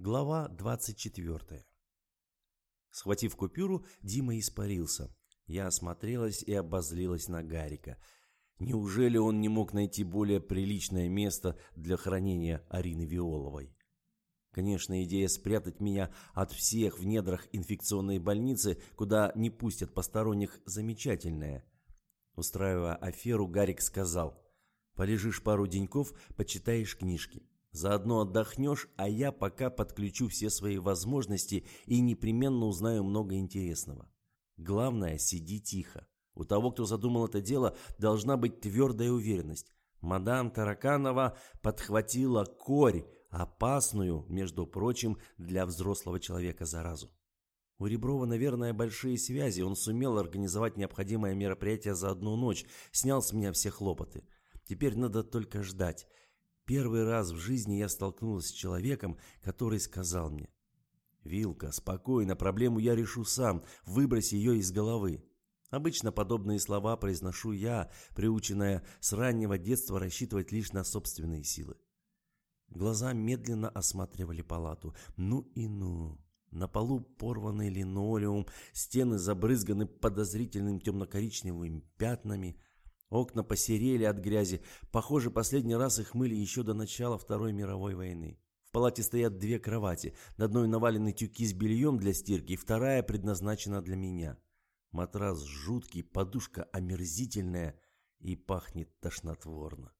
Глава 24. Схватив купюру, Дима испарился. Я осмотрелась и обозлилась на Гарика. Неужели он не мог найти более приличное место для хранения Арины Виоловой? Конечно, идея спрятать меня от всех в недрах инфекционной больницы, куда не пустят посторонних, замечательная. Устраивая аферу, Гарик сказал, «Полежишь пару деньков, почитаешь книжки. Заодно отдохнешь, а я пока подключу все свои возможности и непременно узнаю много интересного. Главное, сиди тихо. У того, кто задумал это дело, должна быть твердая уверенность. Мадам Тараканова подхватила корь, опасную, между прочим, для взрослого человека заразу. У Реброва, наверное, большие связи, он сумел организовать необходимое мероприятие за одну ночь, снял с меня все хлопоты. Теперь надо только ждать. Первый раз в жизни я столкнулась с человеком, который сказал мне, «Вилка, спокойно, проблему я решу сам, выбрось ее из головы». Обычно подобные слова произношу я, приученная с раннего детства рассчитывать лишь на собственные силы. Глаза медленно осматривали палату. Ну и ну. На полу порванный линолеум, стены забрызганы подозрительным темно-коричневыми пятнами – Окна посерели от грязи. Похоже, последний раз их мыли еще до начала Второй мировой войны. В палате стоят две кровати. На одной навалены тюки с бельем для стирки, вторая предназначена для меня. Матрас жуткий, подушка омерзительная и пахнет тошнотворно.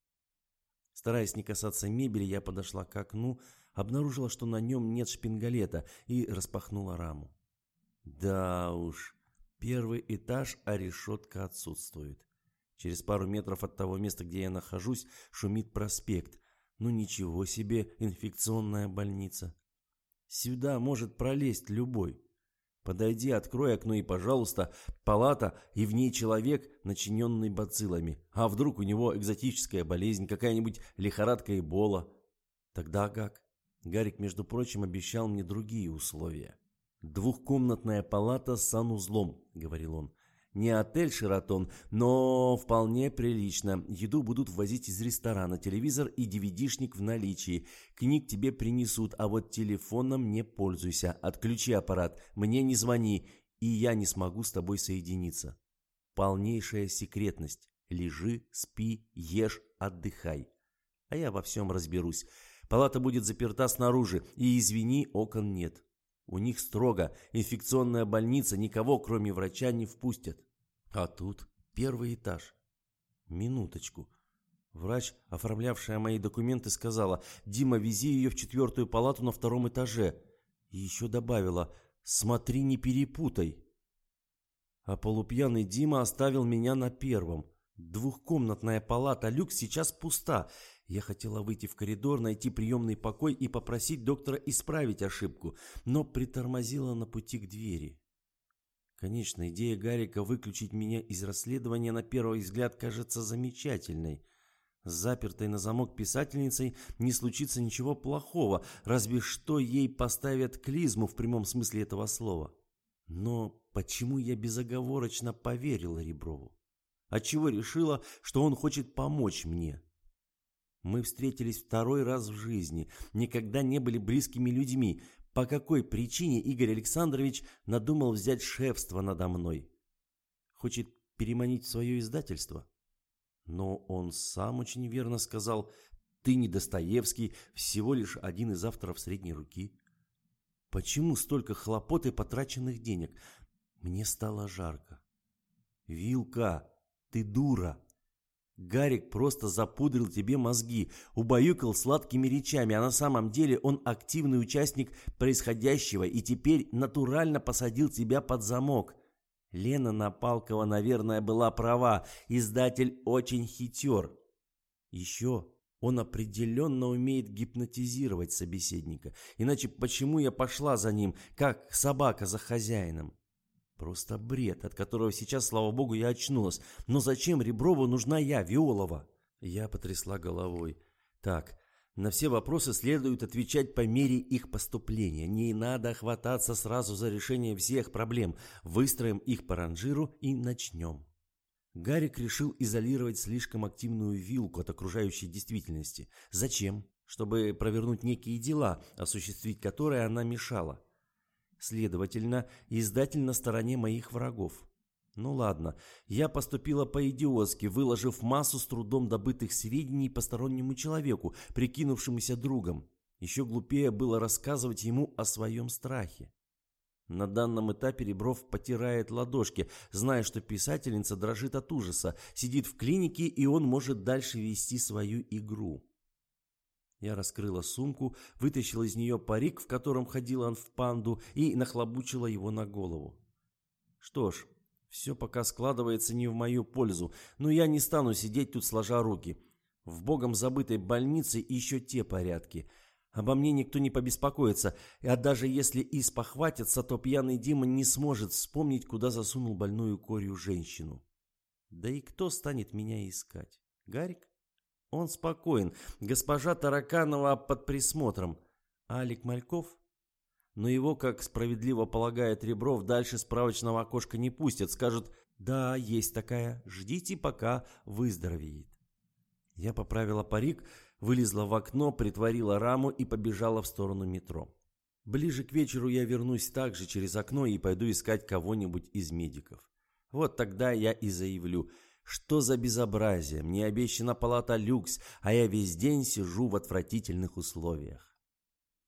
Стараясь не касаться мебели, я подошла к окну, обнаружила, что на нем нет шпингалета, и распахнула раму. Да уж, первый этаж, а решетка отсутствует. Через пару метров от того места, где я нахожусь, шумит проспект. Ну ничего себе, инфекционная больница. Сюда может пролезть любой. Подойди, открой окно и, пожалуйста, палата, и в ней человек, начиненный бациллами. А вдруг у него экзотическая болезнь, какая-нибудь лихорадка Эбола? Тогда как? Гарик, между прочим, обещал мне другие условия. «Двухкомнатная палата с санузлом», — говорил он. Не отель «Шератон», но вполне прилично. Еду будут ввозить из ресторана, телевизор и DVD-шник в наличии. Книг тебе принесут, а вот телефоном не пользуйся. Отключи аппарат, мне не звони, и я не смогу с тобой соединиться. Полнейшая секретность. Лежи, спи, ешь, отдыхай. А я во всем разберусь. Палата будет заперта снаружи, и, извини, окон нет. У них строго, инфекционная больница, никого, кроме врача, не впустят. А тут первый этаж. Минуточку. Врач, оформлявшая мои документы, сказала, «Дима, вези ее в четвертую палату на втором этаже». И еще добавила, «Смотри, не перепутай». А полупьяный Дима оставил меня на первом. Двухкомнатная палата люкс сейчас пуста. Я хотела выйти в коридор, найти приемный покой и попросить доктора исправить ошибку, но притормозила на пути к двери. Конечно, идея Гарика выключить меня из расследования на первый взгляд кажется замечательной. С запертой на замок писательницей не случится ничего плохого, разве что ей поставят клизму в прямом смысле этого слова. Но почему я безоговорочно поверила Реброву? Отчего решила, что он хочет помочь мне? Мы встретились второй раз в жизни, никогда не были близкими людьми, по какой причине Игорь Александрович надумал взять шефство надо мной? Хочет переманить свое издательство? Но он сам очень верно сказал, ты не Достоевский, всего лишь один из авторов средней руки. Почему столько хлопот и потраченных денег? Мне стало жарко. Вилка, ты дура. Гарик просто запудрил тебе мозги, убаюкал сладкими речами, а на самом деле он активный участник происходящего и теперь натурально посадил тебя под замок. Лена Напалкова, наверное, была права, издатель очень хитер. Еще он определенно умеет гипнотизировать собеседника, иначе почему я пошла за ним, как собака за хозяином? Просто бред, от которого сейчас, слава богу, я очнулась. Но зачем Реброву нужна я, Виолова? Я потрясла головой. Так, на все вопросы следует отвечать по мере их поступления. Не надо хвататься сразу за решение всех проблем. Выстроим их по ранжиру и начнем. Гарик решил изолировать слишком активную вилку от окружающей действительности. Зачем? чтобы провернуть некие дела, осуществить которые она мешала. Следовательно, издатель на стороне моих врагов. Ну ладно, я поступила по-идиотски, выложив массу с трудом добытых сведений постороннему человеку, прикинувшемуся другом. Еще глупее было рассказывать ему о своем страхе. На данном этапе Ребров потирает ладошки, зная, что писательница дрожит от ужаса, сидит в клинике, и он может дальше вести свою игру. Я раскрыла сумку, вытащила из нее парик, в котором ходил он в панду, и нахлобучила его на голову. Что ж, все пока складывается не в мою пользу, но я не стану сидеть тут сложа руки. В богом забытой больнице еще те порядки – Обо мне никто не побеспокоится, а даже если и спохватится, то пьяный Дима не сможет вспомнить, куда засунул больную корью женщину. Да и кто станет меня искать? Гарик? Он спокоен. Госпожа Тараканова под присмотром. Алик Мальков? Но его, как справедливо полагает Ребров, дальше справочного окошка не пустят. Скажут, да, есть такая, ждите, пока выздоровеет. Я поправила парик, вылезла в окно, притворила раму и побежала в сторону метро. Ближе к вечеру я вернусь также через окно и пойду искать кого-нибудь из медиков. Вот тогда я и заявлю, что за безобразие, мне обещана палата люкс, а я весь день сижу в отвратительных условиях.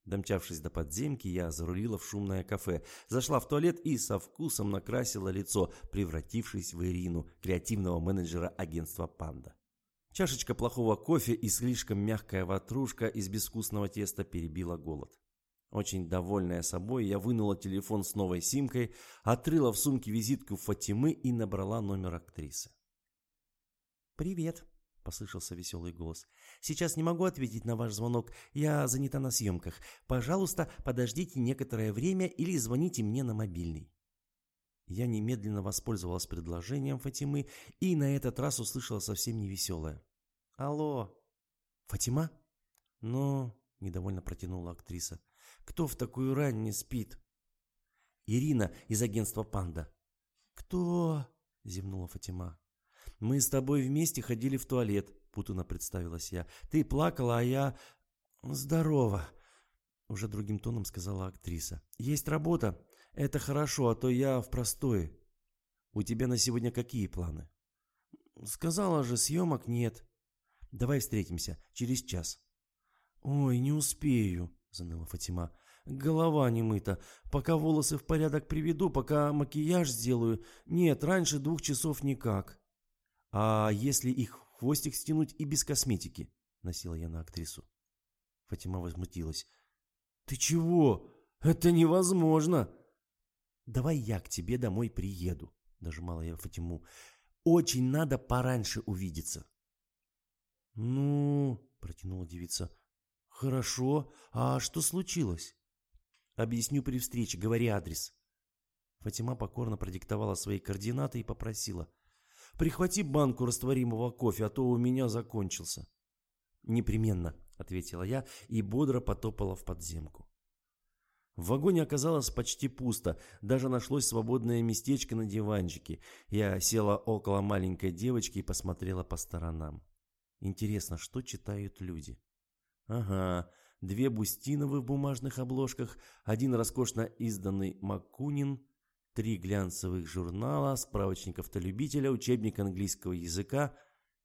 Домчавшись до подземки, я зарулила в шумное кафе, зашла в туалет и со вкусом накрасила лицо, превратившись в Ирину, креативного менеджера агентства «Панда». Чашечка плохого кофе и слишком мягкая ватрушка из безвкусного теста перебила голод. Очень довольная собой, я вынула телефон с новой симкой, отрыла в сумке визитку Фатимы и набрала номер актрисы. «Привет», — послышался веселый голос. «Сейчас не могу ответить на ваш звонок, я занята на съемках. Пожалуйста, подождите некоторое время или звоните мне на мобильный». Я немедленно воспользовалась предложением Фатимы и на этот раз услышала совсем невеселое. «Алло!» «Фатима?» «Ну...» — недовольно протянула актриса. «Кто в такую рань не спит?» «Ирина из агентства «Панда». «Кто?» — зевнула Фатима. «Мы с тобой вместе ходили в туалет», — путанно представилась я. «Ты плакала, а я...» «Здорово», — уже другим тоном сказала актриса. «Есть работа. Это хорошо, а то я в простое. У тебя на сегодня какие планы? Сказала же, съемок нет. Давай встретимся через час. Ой, не успею, заныла Фатима. Голова не мыта. Пока волосы в порядок приведу, пока макияж сделаю. Нет, раньше двух часов никак. А если их хвостик стянуть и без косметики? Носила я на актрису. Фатима возмутилась. Ты чего? Это невозможно. «Давай я к тебе домой приеду», — нажимала я Фатиму. «Очень надо пораньше увидеться». «Ну...» — протянула девица. «Хорошо. А что случилось?» «Объясню при встрече. Говори адрес». Фатима покорно продиктовала свои координаты и попросила. «Прихвати банку растворимого кофе, а то у меня закончился». «Непременно», — ответила я и бодро потопала в подземку. В вагоне оказалось почти пусто, даже нашлось свободное местечко на диванчике. Я села около маленькой девочки и посмотрела по сторонам. Интересно, что читают люди? Ага, две Бустиновы в бумажных обложках, один роскошно изданный Маккунин, три глянцевых журнала, справочник автолюбителя, учебник английского языка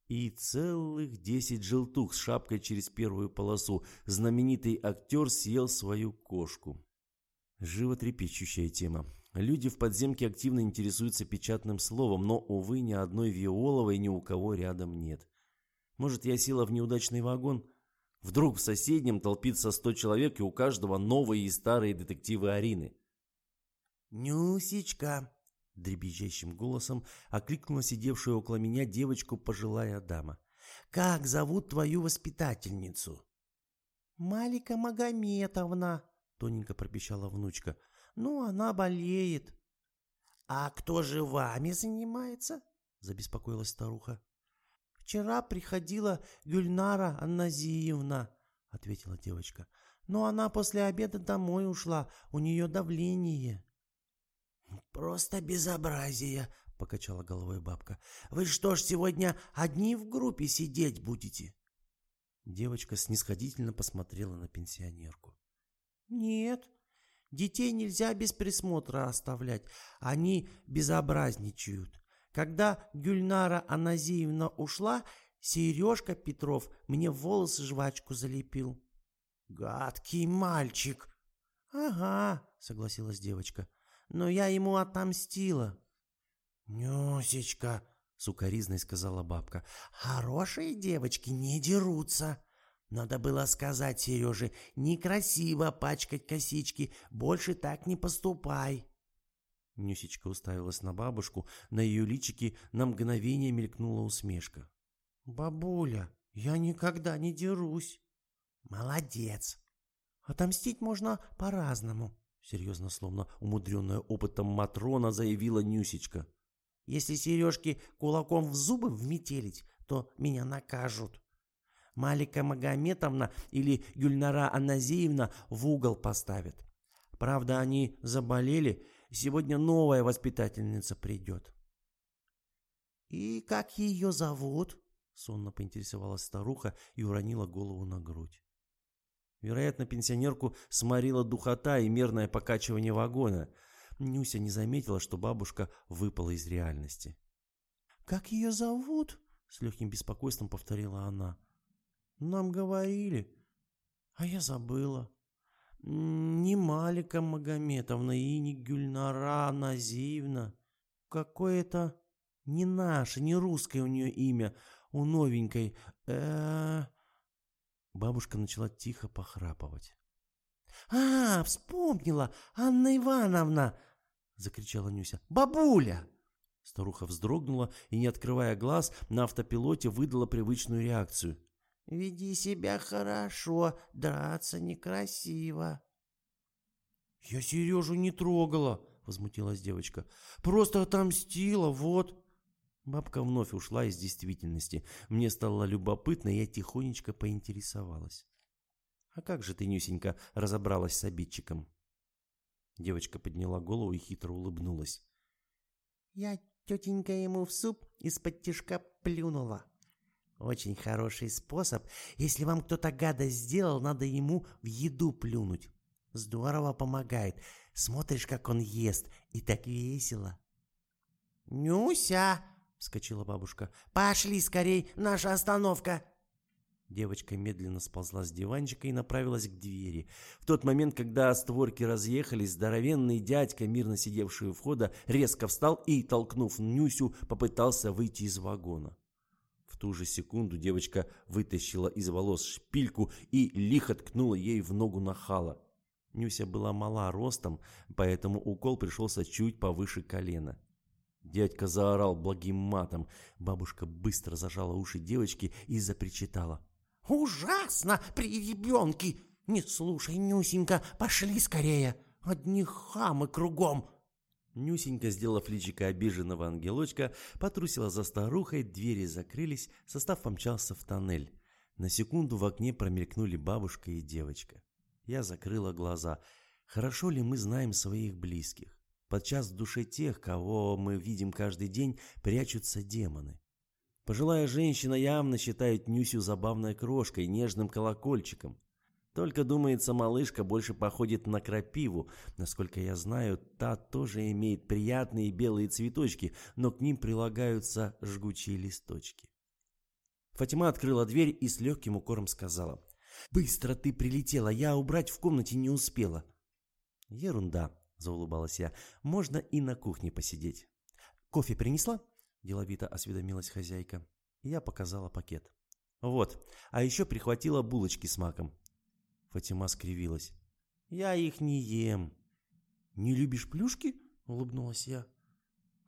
и целых десять желтух с шапкой через первую полосу. Знаменитый актер съел свою кошку. Животрепещущая тема. Люди в подземке активно интересуются печатным словом, но, увы, ни одной Виоловой ни у кого рядом нет. Может, я села в неудачный вагон? Вдруг в соседнем толпится сто человек, и у каждого новые и старые детективы Арины. «Нюсечка!» — дребезжащим голосом окликнула сидевшую около меня девочку пожилая дама. «Как зовут твою воспитательницу?» «Малика Магометовна», Тоненько пропищала внучка. «Ну, она болеет». «А кто же вами занимается?» Забеспокоилась старуха. «Вчера приходила Гюльнара Анназиевна», — ответила девочка. «Но она после обеда домой ушла, у нее давление». «Просто безобразие», — покачала головой бабка. «Вы что ж сегодня одни в группе сидеть будете?» Девочка снисходительно посмотрела на пенсионерку. «Нет, детей нельзя без присмотра оставлять. Они безобразничают. Когда Гюльнара Аназиевна ушла, Сережка Петров мне в волосы жвачку залепил». «Гадкий мальчик!» «Ага», — согласилась девочка, — «но я ему отомстила». «Нюсечка», — сукоризной сказала бабка, — «хорошие девочки не дерутся. Надо было сказать Сереже, некрасиво пачкать косички, больше так не поступай». Нюсечка уставилась на бабушку, на ее личике на мгновение мелькнула усмешка. «Бабуля, я никогда не дерусь». «Молодец. Отомстить можно по-разному», — серьезно, словно умудренная опытом Матрона, заявила Нюсечка. Если Сережке кулаком в зубы вметелить, то меня накажут. Малика Магометовна или Гюльнара Аназеевна в угол поставят. Правда, они заболели, сегодня новая воспитательница придет. «И как ее зовут?» — сонно поинтересовалась старуха и уронила голову на грудь. Вероятно, пенсионерку сморила духота и мерное покачивание вагона — Нюся не заметила, что бабушка выпала из реальности. «Как ее зовут?» — с легким беспокойством повторила она. «Нам говорили, а я забыла. Не Малика Магометовна и не Гюльнара Назиевна. Какое-то не наше, не русское у нее имя, у новенькой. э Бабушка начала тихо похрапывать. «А, вспомнила! Анна Ивановна!» — закричала Нюся. «Бабуля!» Старуха вздрогнула и, не открывая глаз, на автопилоте выдала привычную реакцию. «Веди себя хорошо, драться некрасиво». «Я Сережу не трогала», — возмутилась девочка. «Просто отомстила, вот». Бабка вновь ушла из действительности. Мне стало любопытно, и я тихонечко поинтересовалась. «А как же ты, Нюсенька, разобралась с обидчиком?» Девочка подняла голову и хитро улыбнулась. «Я, тетенька, ему в суп из-под тишка плюнула. Очень хороший способ. Если вам кто-то гадость сделал, надо ему в еду плюнуть. Здорово помогает. Смотришь, как он ест, и так весело». «Нюся!» — вскочила бабушка. «Пошли скорей, наша остановка!» Девочка медленно сползла с диванчика и направилась к двери. В тот момент, когда створки разъехались, здоровенный дядька, мирно сидевший у входа, резко встал и, толкнув Нюсю, попытался выйти из вагона. В ту же секунду девочка вытащила из волос шпильку и лихо ткнула ей в ногу нахала. Нюся была мала ростом, поэтому укол пришелся чуть повыше колена. Дядька заорал благим матом. Бабушка быстро зажала уши девочки и запричитала. Ужасно при ребенке. Не слушай, Нюсенька, пошли скорее. Одни хамы кругом. Нюсенька, сделав личико обиженного ангелочка, потрусила за старухой, двери закрылись, состав помчался в тоннель. На секунду в окне промелькнули бабушка и девочка. Я закрыла глаза. Хорошо ли мы знаем своих близких? Подчас в душе тех, кого мы видим каждый день, прячутся демоны. Пожилая женщина явно считает Нюсю забавной крошкой, нежным колокольчиком. Только, думается, малышка больше походит на крапиву. Насколько я знаю, та тоже имеет приятные белые цветочки, но к ним прилагаются жгучие листочки. Фатима открыла дверь и с легким укором сказала. «Быстро ты прилетела, я убрать в комнате не успела». «Ерунда», — заулыбалась я, — «можно и на кухне посидеть». «Кофе принесла?» деловито осведомилась хозяйка. Я показала пакет. Вот, а еще прихватила булочки с маком. Фатима скривилась. Я их не ем. Не любишь плюшки? Улыбнулась я.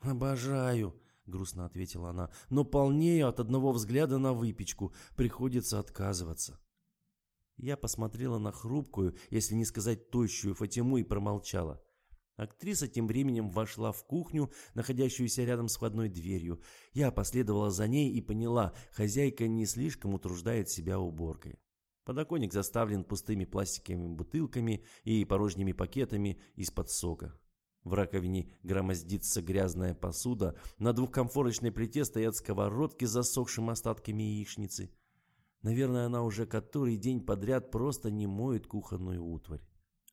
Обожаю, грустно ответила она, но полнею от одного взгляда на выпечку. Приходится отказываться. Я посмотрела на хрупкую, если не сказать тощую Фатиму и промолчала. Актриса тем временем вошла в кухню, находящуюся рядом с входной дверью. Я последовала за ней и поняла, хозяйка не слишком утруждает себя уборкой. Подоконник заставлен пустыми пластиковыми бутылками и порожними пакетами из-под сока. В раковине громоздится грязная посуда, на двухкомфорочной плите стоят сковородки с засохшими остатками яичницы. Наверное, она уже который день подряд просто не моет кухонную утварь.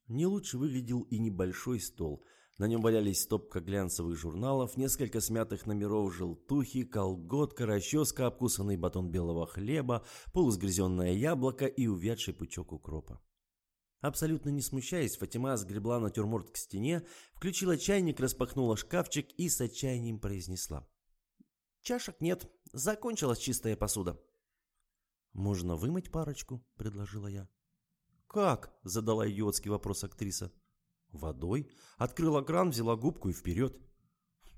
Не лучше выглядел и небольшой стол. На нем валялись стопка глянцевых журналов, несколько смятых номеров желтухи, колготка, расческа, обкусанный батон белого хлеба, полусгрызенное яблоко и увядший пучок укропа. Абсолютно не смущаясь, Фатима сгребла натюрморт к стене, включила чайник, распахнула шкафчик и с отчаянием произнесла. «Чашек нет, закончилась чистая посуда». «Можно вымыть парочку?» – предложила я. «Как?» – задала идиотский вопрос актриса. «Водой. Открыла кран, взяла губку и вперед».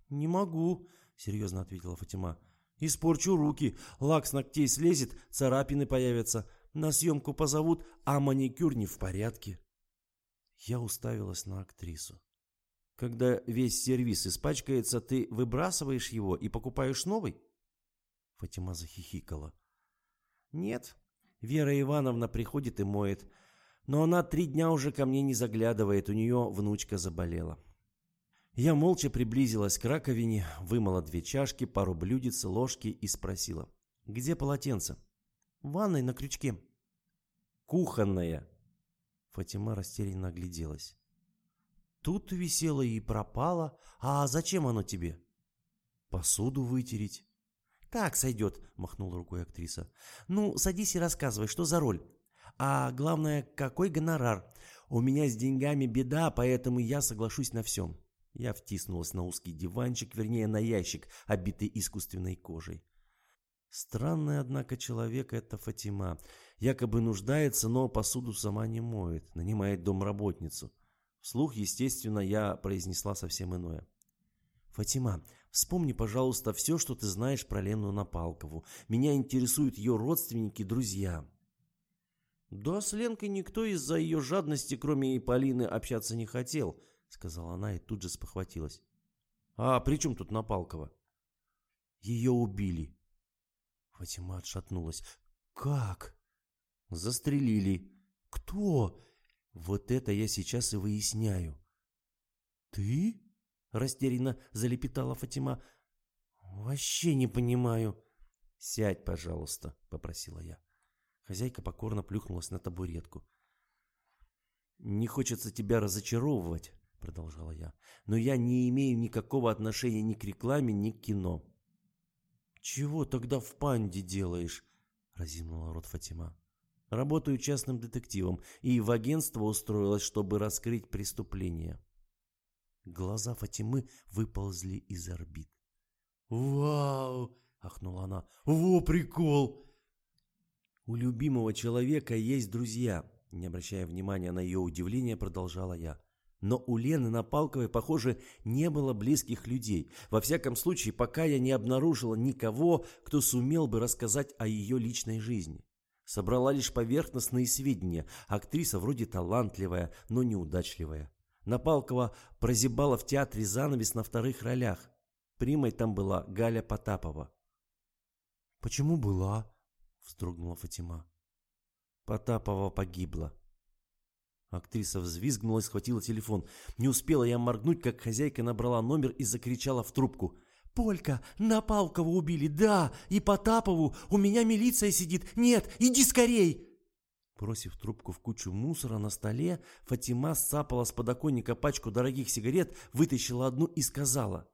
«Не могу», – серьезно ответила Фатима. «Испорчу руки, лак с ногтей слезет, царапины появятся. На съемку позовут, а маникюр не в порядке». Я уставилась на актрису. «Когда весь сервис испачкается, ты выбрасываешь его и покупаешь новый?» Фатима захихикала. Нет, Вера Ивановна приходит и моет. Но она три дня уже ко мне не заглядывает, у нее внучка заболела. Я молча приблизилась к раковине, вымыла две чашки, пару блюдец, ложки и спросила. «Где полотенце?» «В ванной на крючке». «Кухонная». Фатима растерянно огляделась. «Тут висело и пропало. А зачем оно тебе?» «Посуду вытереть». «Так сойдет», — махнула рукой актриса. «Ну, садись и рассказывай, что за роль. А главное, какой гонорар? У меня с деньгами беда, поэтому я соглашусь на всем». Я втиснулась на узкий диванчик, вернее, на ящик, обитый искусственной кожей. Странный, однако, человек это Фатима. Якобы нуждается, но посуду сама не моет, нанимает домработницу. Вслух, естественно, я произнесла совсем иное. «Фатима, вспомни, пожалуйста, все, что ты знаешь про Лену Напалкову. Меня интересуют ее родственники, друзья». «Да с Ленкой никто из-за ее жадности, кроме Полины, общаться не хотел», — сказала она и тут же спохватилась. «А при чем тут Напалкова?» «Ее убили». Фатима отшатнулась. «Как?» «Застрелили». «Кто?» «Вот это я сейчас и выясняю». «Ты?» Растерянно залепетала Фатима. «Вообще не понимаю». «Сядь, пожалуйста», — попросила я. Хозяйка покорно плюхнулась на табуретку. «Не хочется тебя разочаровывать», — продолжала я, «но я не имею никакого отношения ни к рекламе, ни к кино». «Чего тогда в панде делаешь?» — разинула рот Фатима. «Работаю частным детективом и в агентство устроилась, чтобы раскрыть преступление». Глаза Фатимы выползли из орбит. «Вау!» – ахнула она. «Во прикол!» «У любимого человека есть друзья», – не обращая внимания на ее удивление, продолжала я. Но у Лены Напалковой, похоже, не было близких людей. Во всяком случае, пока я не обнаружила никого, кто сумел бы рассказать о ее личной жизни. Собрала лишь поверхностные сведения. Актриса вроде талантливая, но неудачливая. Напалкова прозябала в театре занавес на вторых ролях. Примой там была Галя Потапова. «Почему была?» – вздрогнула Фатима. Потапова погибла. Актриса взвизгнула и схватила телефон. Не успела я моргнуть, как хозяйка набрала номер и закричала в трубку. «Полька, Напалкова убили, да, и Потапову, у меня милиция сидит, нет, иди скорей!» Бросив трубку в кучу мусора на столе, Фатима сцапала с подоконника пачку дорогих сигарет, вытащила одну и сказала.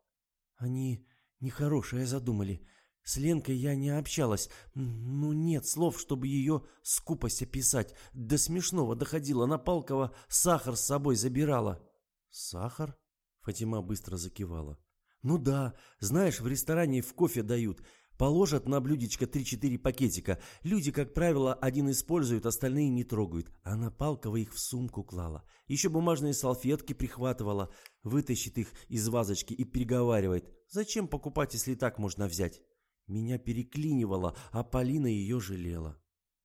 «Они нехорошее задумали. С Ленкой я не общалась. Ну, нет слов, чтобы ее скупость описать. До смешного доходила. Напалкова сахар с собой забирала». «Сахар?» Фатима быстро закивала. «Ну да, знаешь, в ресторане в кофе дают. Положат на блюдечко 3-4 пакетика. Люди, как правило, один используют, остальные не трогают. Она Палкова их в сумку клала. Еще бумажные салфетки прихватывала. Вытащит их из вазочки и переговаривает. Зачем покупать, если так можно взять? Меня переклинивало, а Полина ее жалела.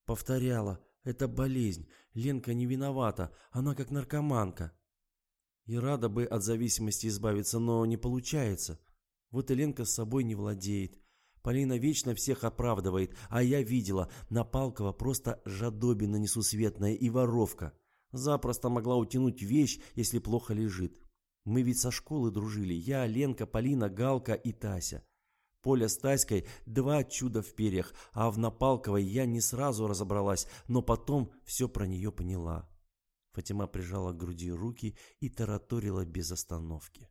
Повторяла. Это болезнь. Ленка не виновата. Она как наркоманка. И рада бы от зависимости избавиться, но не получается. Вот и Ленка с собой не владеет. Полина вечно всех оправдывает, а я видела, Напалкова просто жадобина несусветная и воровка. Запросто могла утянуть вещь, если плохо лежит. Мы ведь со школы дружили. Я, Ленка, Полина, Галка и Тася. Поля с Тайской – два чуда в перьях, а в Напалковой я не сразу разобралась, но потом все про нее поняла. Фатима прижала к груди руки и тараторила без остановки.